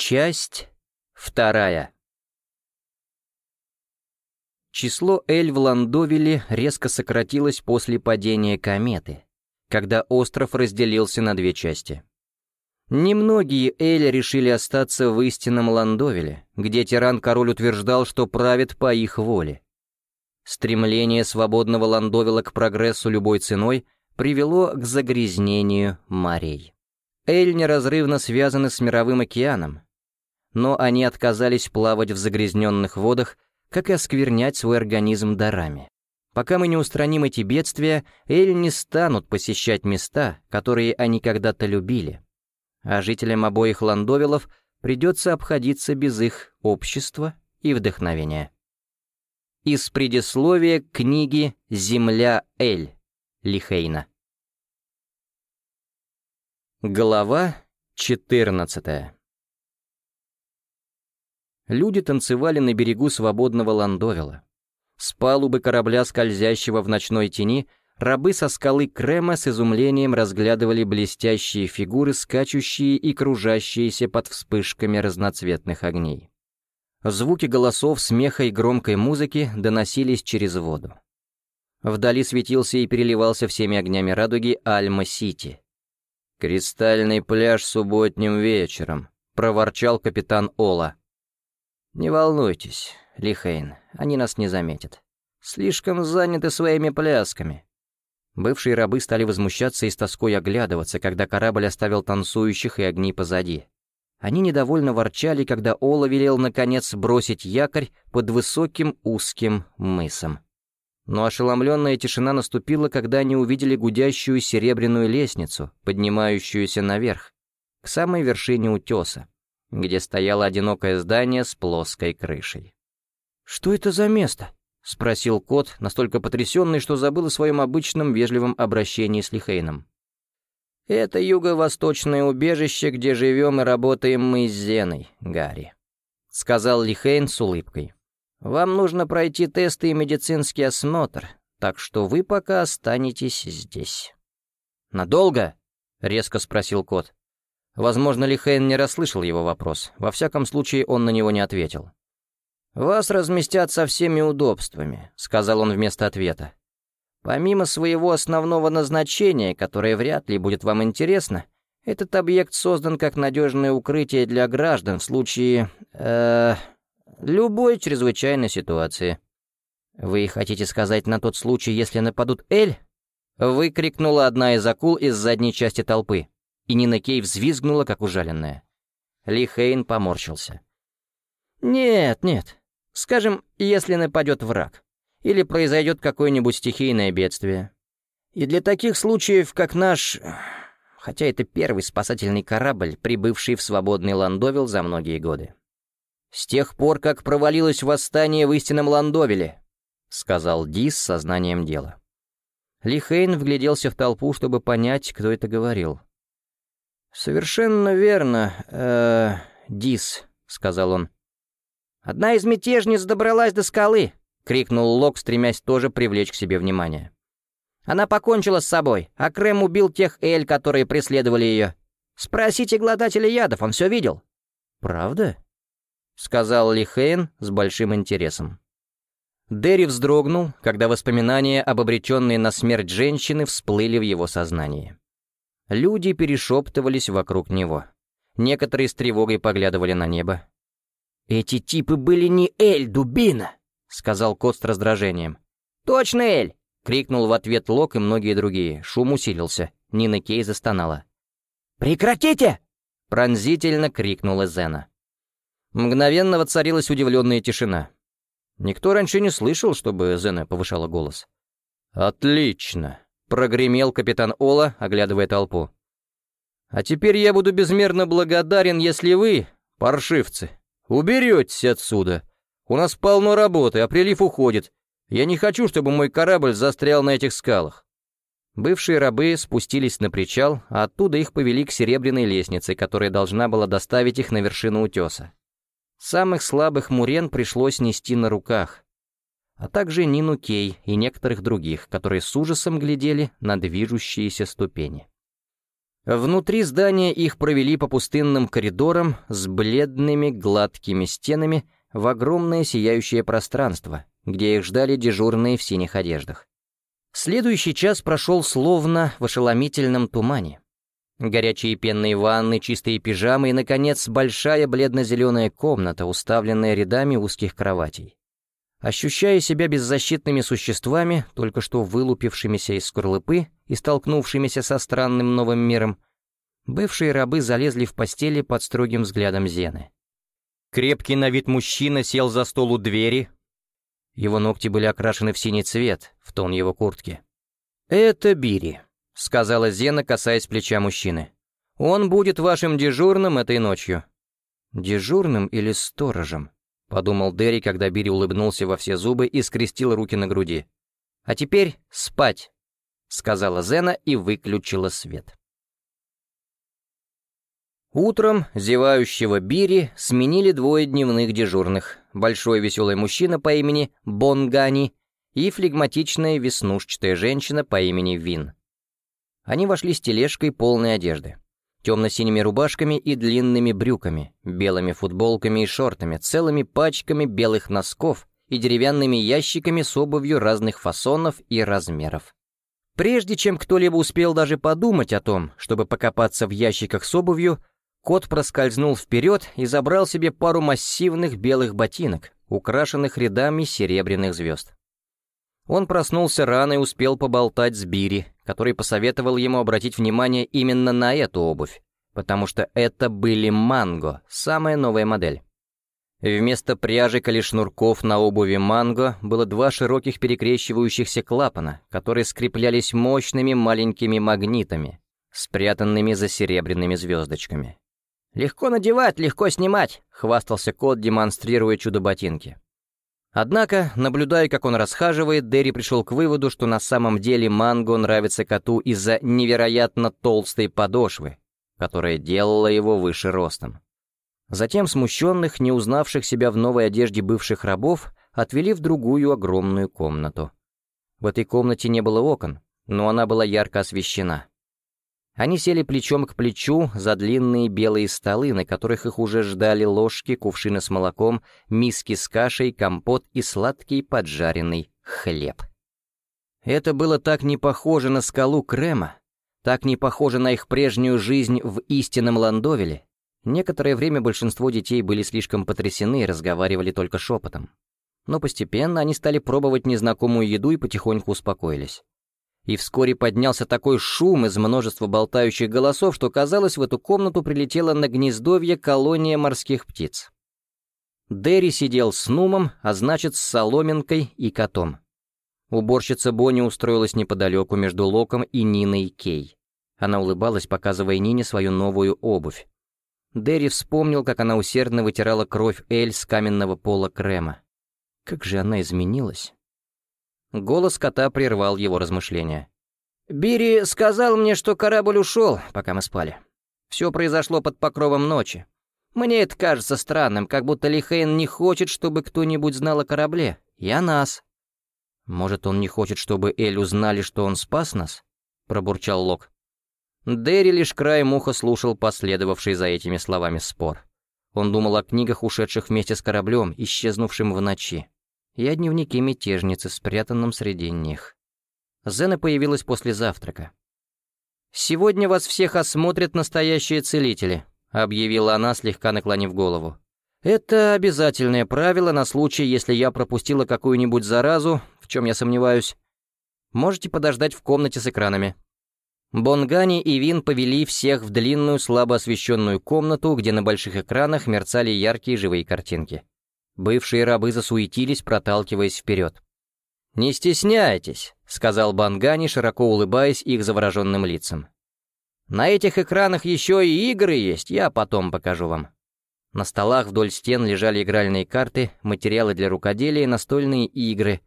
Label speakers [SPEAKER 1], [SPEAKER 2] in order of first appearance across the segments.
[SPEAKER 1] Часть вторая. Число Эль в Ландовиле резко сократилось после падения кометы, когда остров разделился на две части. Немногие Эль решили остаться в истинном Ландовиле, где тиран-король утверждал, что правит по их воле. Стремление свободного Ландовила к прогрессу любой ценой привело к загрязнению морей. Эль неразрывно связаны с мировым океаном, но они отказались плавать в загрязненных водах, как и осквернять свой организм дарами. Пока мы не устраним эти бедствия, Эль не станут посещать места, которые они когда-то любили. А жителям обоих ландовилов придется обходиться без их общества и вдохновения. Из предисловия книги «Земля Эль» Лихейна. Глава 14 Люди танцевали на берегу свободного Ландовила. С палубы корабля, скользящего в ночной тени, рабы со скалы Крема с изумлением разглядывали блестящие фигуры, скачущие и кружащиеся под вспышками разноцветных огней. Звуки голосов, смеха и громкой музыки доносились через воду. Вдали светился и переливался всеми огнями радуги Альма-Сити. «Кристальный пляж субботним вечером», — проворчал капитан Ола. «Не волнуйтесь, Лихейн, они нас не заметят. Слишком заняты своими плясками». Бывшие рабы стали возмущаться и с тоской оглядываться, когда корабль оставил танцующих и огни позади. Они недовольно ворчали, когда Ола велел, наконец, бросить якорь под высоким узким мысом. Но ошеломленная тишина наступила, когда они увидели гудящую серебряную лестницу, поднимающуюся наверх, к самой вершине утеса где стояло одинокое здание с плоской крышей. «Что это за место?» — спросил кот, настолько потрясенный, что забыл о своем обычном вежливом обращении с Лихейном. «Это юго-восточное убежище, где живем и работаем мы с Зеной, Гарри», — сказал Лихейн с улыбкой. «Вам нужно пройти тесты и медицинский осмотр, так что вы пока останетесь здесь». «Надолго?» — резко спросил кот. Возможно, Лихейн не расслышал его вопрос. Во всяком случае, он на него не ответил. «Вас разместят со всеми удобствами», — сказал он вместо ответа. «Помимо своего основного назначения, которое вряд ли будет вам интересно, этот объект создан как надежное укрытие для граждан в случае... Э, любой чрезвычайной ситуации». «Вы хотите сказать на тот случай, если нападут Эль?» — выкрикнула одна из акул из задней части толпы и Нина Кей взвизгнула, как ужаленная. Ли Хейн поморщился. «Нет, нет. Скажем, если нападет враг. Или произойдет какое-нибудь стихийное бедствие. И для таких случаев, как наш... Хотя это первый спасательный корабль, прибывший в свободный Ландовил за многие годы. «С тех пор, как провалилось восстание в истинном Ландовиле», — сказал Ди с сознанием дела. Ли Хейн вгляделся в толпу, чтобы понять, кто это говорил. «Совершенно верно, э, Дис», — сказал он. «Одна из мятежниц добралась до скалы», — крикнул Лок, стремясь тоже привлечь к себе внимание. «Она покончила с собой, а Крэм убил тех Эль, которые преследовали ее. Спросите глотателя ядов, он все видел». «Правда?» — сказал Лихейн с большим интересом. Дерри вздрогнул, когда воспоминания об обреченной на смерть женщины всплыли в его сознании. Люди перешептывались вокруг него. Некоторые с тревогой поглядывали на небо. «Эти типы были не Эль, дубина!» — сказал кот с раздражением. «Точно Эль!» — крикнул в ответ Лок и многие другие. Шум усилился. Нина Кей застонала. «Прекратите!» — пронзительно крикнула Зена. Мгновенно воцарилась удивленная тишина. Никто раньше не слышал, чтобы Зена повышала голос. «Отлично!» Прогремел капитан Ола, оглядывая толпу. «А теперь я буду безмерно благодарен, если вы, паршивцы, уберетесь отсюда. У нас полно работы, а прилив уходит. Я не хочу, чтобы мой корабль застрял на этих скалах». Бывшие рабы спустились на причал, а оттуда их повели к серебряной лестнице, которая должна была доставить их на вершину утеса. Самых слабых мурен пришлось нести на руках а также Нину Кей и некоторых других, которые с ужасом глядели на движущиеся ступени. Внутри здания их провели по пустынным коридорам с бледными гладкими стенами в огромное сияющее пространство, где их ждали дежурные в синих одеждах. Следующий час прошел словно в ошеломительном тумане. Горячие пенные ванны, чистые пижамы и, наконец, большая бледно-зеленая комната, уставленная рядами узких кроватей. Ощущая себя беззащитными существами, только что вылупившимися из скорлупы и столкнувшимися со странным новым миром, бывшие рабы залезли в постели под строгим взглядом Зены. Крепкий на вид мужчина сел за стол у двери. Его ногти были окрашены в синий цвет, в тон его куртки. «Это Бири», — сказала Зена, касаясь плеча мужчины. «Он будет вашим дежурным этой ночью». «Дежурным или сторожем?» — подумал Дерри, когда Бири улыбнулся во все зубы и скрестил руки на груди. «А теперь спать», — сказала Зена и выключила свет. Утром зевающего Бири сменили двое дневных дежурных, большой веселый мужчина по имени Бонгани и флегматичная веснушчатая женщина по имени Вин. Они вошли с тележкой полной одежды темно-синими рубашками и длинными брюками, белыми футболками и шортами, целыми пачками белых носков и деревянными ящиками с обувью разных фасонов и размеров. Прежде чем кто-либо успел даже подумать о том, чтобы покопаться в ящиках с обувью, кот проскользнул вперед и забрал себе пару массивных белых ботинок, украшенных рядами серебряных звезд. Он проснулся рано и успел поболтать с Бири, который посоветовал ему обратить внимание именно на эту обувь, потому что это были Манго, самая новая модель. Вместо пряжек или шнурков на обуви Манго было два широких перекрещивающихся клапана, которые скреплялись мощными маленькими магнитами, спрятанными за серебряными звездочками. «Легко надевать, легко снимать», — хвастался кот, демонстрируя чудо-ботинки. Однако, наблюдая, как он расхаживает, Дерри пришел к выводу, что на самом деле Манго нравится коту из-за невероятно толстой подошвы, которая делала его выше ростом. Затем смущенных, не узнавших себя в новой одежде бывших рабов, отвели в другую огромную комнату. В этой комнате не было окон, но она была ярко освещена. Они сели плечом к плечу за длинные белые столы, на которых их уже ждали ложки, кувшины с молоком, миски с кашей, компот и сладкий поджаренный хлеб. Это было так не похоже на скалу Крема, так не похоже на их прежнюю жизнь в истинном Ландовеле. Некоторое время большинство детей были слишком потрясены и разговаривали только шепотом. Но постепенно они стали пробовать незнакомую еду и потихоньку успокоились и вскоре поднялся такой шум из множества болтающих голосов, что, казалось, в эту комнату прилетела на гнездовье колония морских птиц. Дерри сидел с Нумом, а значит, с Соломинкой и котом. Уборщица Бонни устроилась неподалеку между Локом и Ниной Кей. Она улыбалась, показывая Нине свою новую обувь. Дерри вспомнил, как она усердно вытирала кровь Эль с каменного пола крема. Как же она изменилась. Голос кота прервал его размышления. «Бири сказал мне, что корабль ушел, пока мы спали. Все произошло под покровом ночи. Мне это кажется странным, как будто Лихейн не хочет, чтобы кто-нибудь знал о корабле. О нас». «Может, он не хочет, чтобы Эль узнали, что он спас нас?» — пробурчал Лок. Дерри лишь краем уха слушал последовавший за этими словами спор. Он думал о книгах, ушедших вместе с кораблем, исчезнувшим в ночи и о дневнике мятежницы, спрятанном среди них. Зена появилась после завтрака. «Сегодня вас всех осмотрят настоящие целители», — объявила она, слегка наклонив голову. «Это обязательное правило на случай, если я пропустила какую-нибудь заразу, в чем я сомневаюсь. Можете подождать в комнате с экранами». Бонгани и Вин повели всех в длинную, слабо освещенную комнату, где на больших экранах мерцали яркие живые картинки. Бывшие рабы засуетились, проталкиваясь вперед. «Не стесняйтесь», — сказал Бангани, широко улыбаясь их завороженным лицам. «На этих экранах еще и игры есть, я потом покажу вам». На столах вдоль стен лежали игральные карты, материалы для рукоделия настольные игры,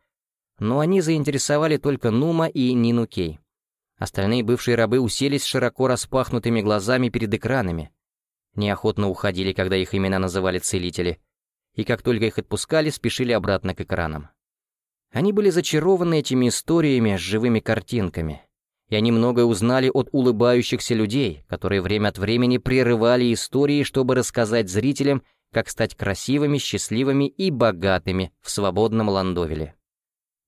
[SPEAKER 1] но они заинтересовали только Нума и Нину Кей. Остальные бывшие рабы уселись широко распахнутыми глазами перед экранами. Неохотно уходили, когда их имена называли целители — и как только их отпускали, спешили обратно к экранам. Они были зачарованы этими историями с живыми картинками, и они многое узнали от улыбающихся людей, которые время от времени прерывали истории, чтобы рассказать зрителям, как стать красивыми, счастливыми и богатыми в свободном Ландовеле.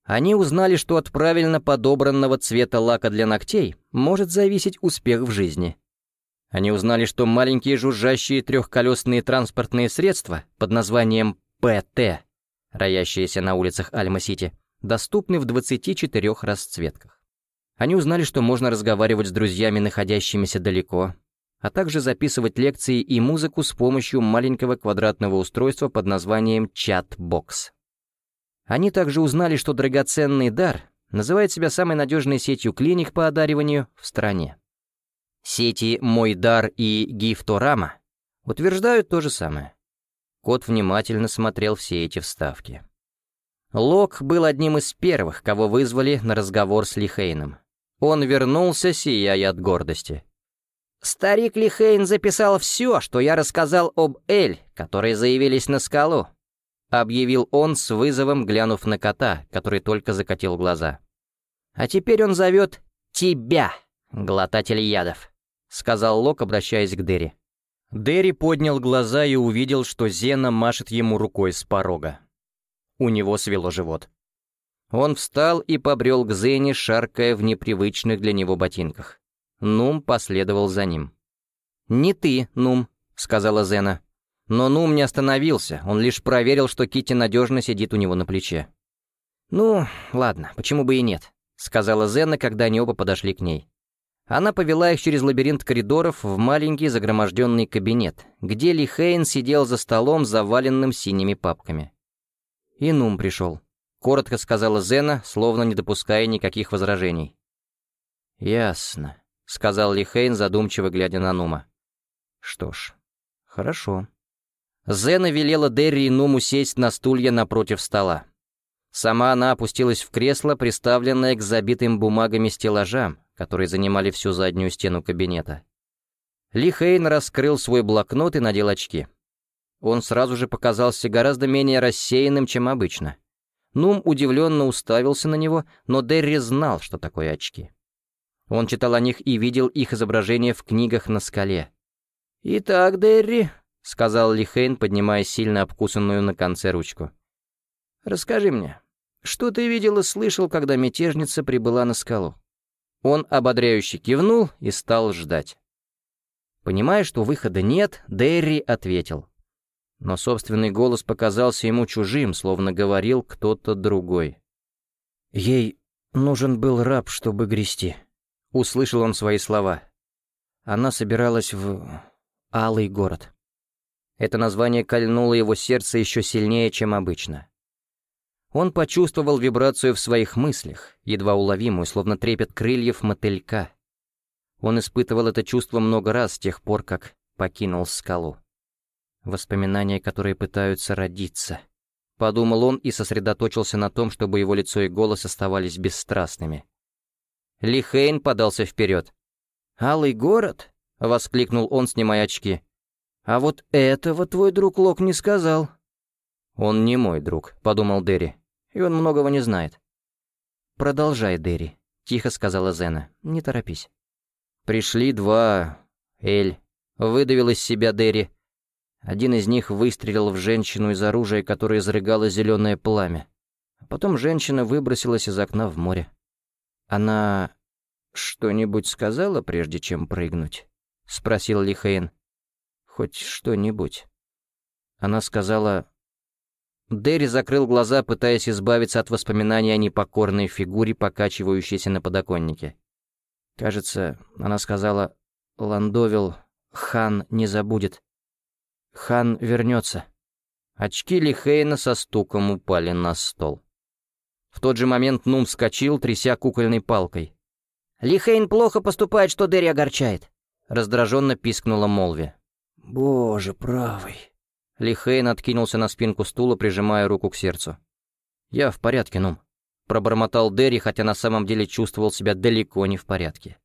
[SPEAKER 1] Они узнали, что от правильно подобранного цвета лака для ногтей может зависеть успех в жизни. Они узнали, что маленькие жужжащие трехколесные транспортные средства под названием ПТ, роящиеся на улицах Альма-Сити, доступны в 24 расцветках. Они узнали, что можно разговаривать с друзьями, находящимися далеко, а также записывать лекции и музыку с помощью маленького квадратного устройства под названием чат-бокс. Они также узнали, что драгоценный дар называет себя самой надежной сетью клиник по одариванию в стране. Сети «Мой дар» и «Гифторама» утверждают то же самое. Кот внимательно смотрел все эти вставки. Лок был одним из первых, кого вызвали на разговор с Лихейном. Он вернулся, сияя от гордости. «Старик Лихейн записал все, что я рассказал об Эль, которые заявились на скалу», — объявил он с вызовом, глянув на кота, который только закатил глаза. «А теперь он зовет тебя, глотатель ядов», — сказал Лок, обращаясь к Дерри. Дерри поднял глаза и увидел, что Зена машет ему рукой с порога. У него свело живот. Он встал и побрел к Зене, шаркая в непривычных для него ботинках. Нум последовал за ним. «Не ты, Нум», — сказала Зена. Но Нум не остановился, он лишь проверил, что Кити надежно сидит у него на плече. «Ну, ладно, почему бы и нет», — сказала Зена, когда они оба подошли к ней. Она повела их через лабиринт коридоров в маленький загроможденный кабинет, где Ли Хейн сидел за столом, заваленным синими папками. «И Нум пришел», — коротко сказала Зена, словно не допуская никаких возражений. «Ясно», — сказал Ли Хейн, задумчиво глядя на Нума. «Что ж, хорошо». Зена велела Дерри и Нуму сесть на стулья напротив стола. Сама она опустилась в кресло, приставленное к забитым бумагами стеллажам, которые занимали всю заднюю стену кабинета. Ли Хейн раскрыл свой блокнот и надел очки. Он сразу же показался гораздо менее рассеянным, чем обычно. Нум удивленно уставился на него, но Дерри знал, что такое очки. Он читал о них и видел их изображение в книгах на скале. «Итак, Дерри», — сказал Ли Хейн, поднимая сильно обкусанную на конце ручку. «Расскажи мне, что ты видел и слышал, когда мятежница прибыла на скалу?» Он ободряюще кивнул и стал ждать. Понимая, что выхода нет, Дерри ответил. Но собственный голос показался ему чужим, словно говорил кто-то другой. «Ей нужен был раб, чтобы грести», — услышал он свои слова. Она собиралась в Алый город. Это название кольнуло его сердце еще сильнее, чем обычно. Он почувствовал вибрацию в своих мыслях, едва уловимую, словно трепет крыльев мотылька. Он испытывал это чувство много раз с тех пор, как покинул скалу. Воспоминания, которые пытаются родиться. Подумал он и сосредоточился на том, чтобы его лицо и голос оставались бесстрастными. Ли Хейн подался вперед. «Алый город?» — воскликнул он, снимая очки. «А вот этого твой друг Лок не сказал». «Он не мой друг», — подумал Дерри и он многого не знает». «Продолжай, Дерри», — тихо сказала Зена. «Не торопись». «Пришли два... Эль», — выдавил из себя Дерри. Один из них выстрелил в женщину из оружия, которое изрыгало зеленое пламя. А потом женщина выбросилась из окна в море. «Она что-нибудь сказала, прежде чем прыгнуть?» — спросил Лихейн. «Хоть что-нибудь». Она сказала, Дерри закрыл глаза, пытаясь избавиться от воспоминаний о непокорной фигуре, покачивающейся на подоконнике. Кажется, она сказала, «Ландовил, хан не забудет. Хан вернется». Очки Лихейна со стуком упали на стол. В тот же момент Нум вскочил, тряся кукольной палкой. «Лихейн плохо поступает, что Дерри огорчает», — раздраженно пискнула Молви. «Боже правый», Лихейн откинулся на спинку стула, прижимая руку к сердцу. «Я в порядке, Нум», — пробормотал Дерри, хотя на самом деле чувствовал себя далеко не в порядке.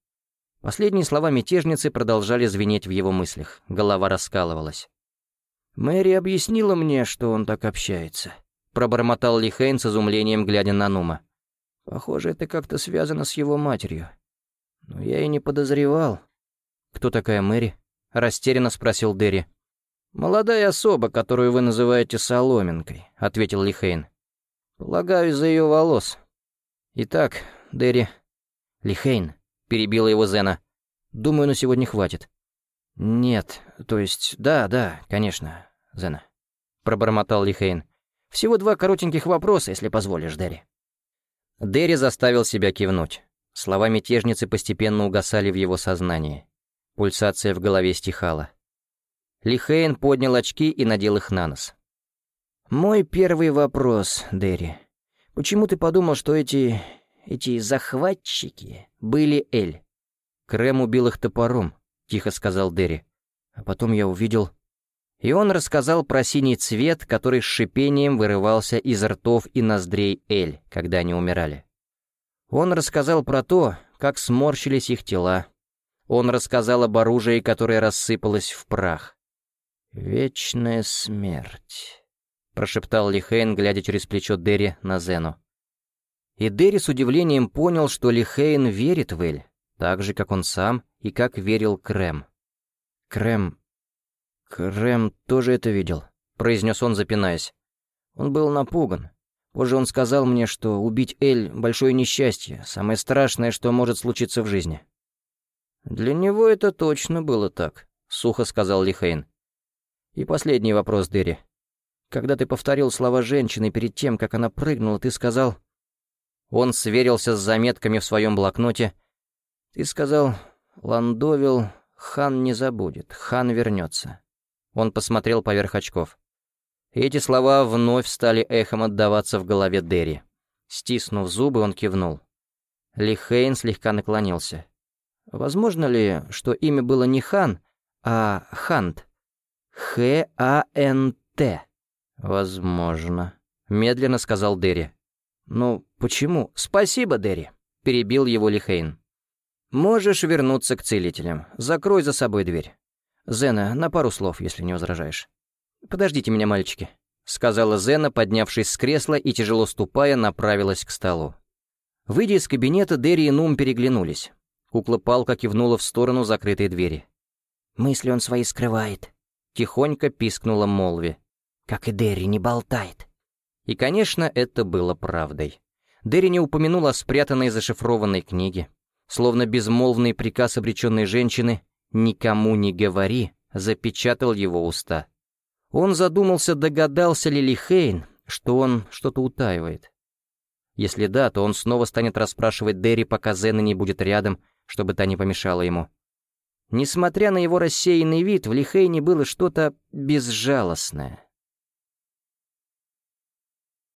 [SPEAKER 1] Последние слова мятежницы продолжали звенеть в его мыслях, голова раскалывалась. «Мэри объяснила мне, что он так общается», — пробормотал Лихейн с изумлением, глядя на Нума. «Похоже, это как-то связано с его матерью. «Ну, я и не подозревал». «Кто такая Мэри?» — растерянно спросил Дерри. «Молодая особа, которую вы называете Соломинкой», — ответил Лихейн. «Полагаю, из-за ее волос. Итак, Дерри...» «Лихейн», — перебила его Зена. «Думаю, на сегодня хватит». «Нет, то есть, да, да, конечно, Зена», — пробормотал Лихейн. «Всего два коротеньких вопроса, если позволишь, Дерри». Дерри заставил себя кивнуть. Слова мятежницы постепенно угасали в его сознании. Пульсация в голове стихала. Лихейн поднял очки и надел их на нос. «Мой первый вопрос, Дерри. Почему ты подумал, что эти... эти захватчики были Эль?» «Крэм убил их топором», — тихо сказал Дерри. А потом я увидел... И он рассказал про синий цвет, который с шипением вырывался из ртов и ноздрей Эль, когда они умирали. Он рассказал про то, как сморщились их тела. Он рассказал об оружии, которое рассыпалось в прах. «Вечная смерть», — прошептал Лихейн, глядя через плечо Дерри на Зену. И Дерри с удивлением понял, что Лихейн верит в Эль, так же, как он сам и как верил Крэм. Крэм... Крэм тоже это видел, произнес он, запинаясь. Он был напуган. Позже он сказал мне, что убить Эль — большое несчастье, самое страшное, что может случиться в жизни. «Для него это точно было так», — сухо сказал Лихейн. «И последний вопрос, Дерри. Когда ты повторил слова женщины перед тем, как она прыгнула, ты сказал...» Он сверился с заметками в своем блокноте. «Ты сказал, Ландовил Хан не забудет, хан вернется». Он посмотрел поверх очков. Эти слова вновь стали эхом отдаваться в голове Дерри. Стиснув зубы, он кивнул. Лихейн слегка наклонился. Возможно ли, что имя было не Хан, а Хант? Х-А-Н-Т. Возможно. Медленно сказал Дерри. «Ну, почему? Спасибо, Дерри», — перебил его Лихейн. «Можешь вернуться к целителям. Закрой за собой дверь. Зена, на пару слов, если не возражаешь». «Подождите меня, мальчики», — сказала Зена, поднявшись с кресла и, тяжело ступая, направилась к столу. Выйдя из кабинета, Дерри и Нум переглянулись. Кукла-палка кивнула в сторону закрытой двери. «Мысли он свои скрывает», — тихонько пискнула Молви. «Как и Дерри не болтает». И, конечно, это было правдой. Дерри не упомянул о спрятанной зашифрованной книге. Словно безмолвный приказ обреченной женщины «никому не говори» запечатал его уста. Он задумался, догадался ли Лихейн, что он что-то утаивает. Если да, то он снова станет расспрашивать Дерри, пока Зена не будет рядом, чтобы та не помешала ему. Несмотря на его рассеянный вид, в Лихейне было что-то безжалостное.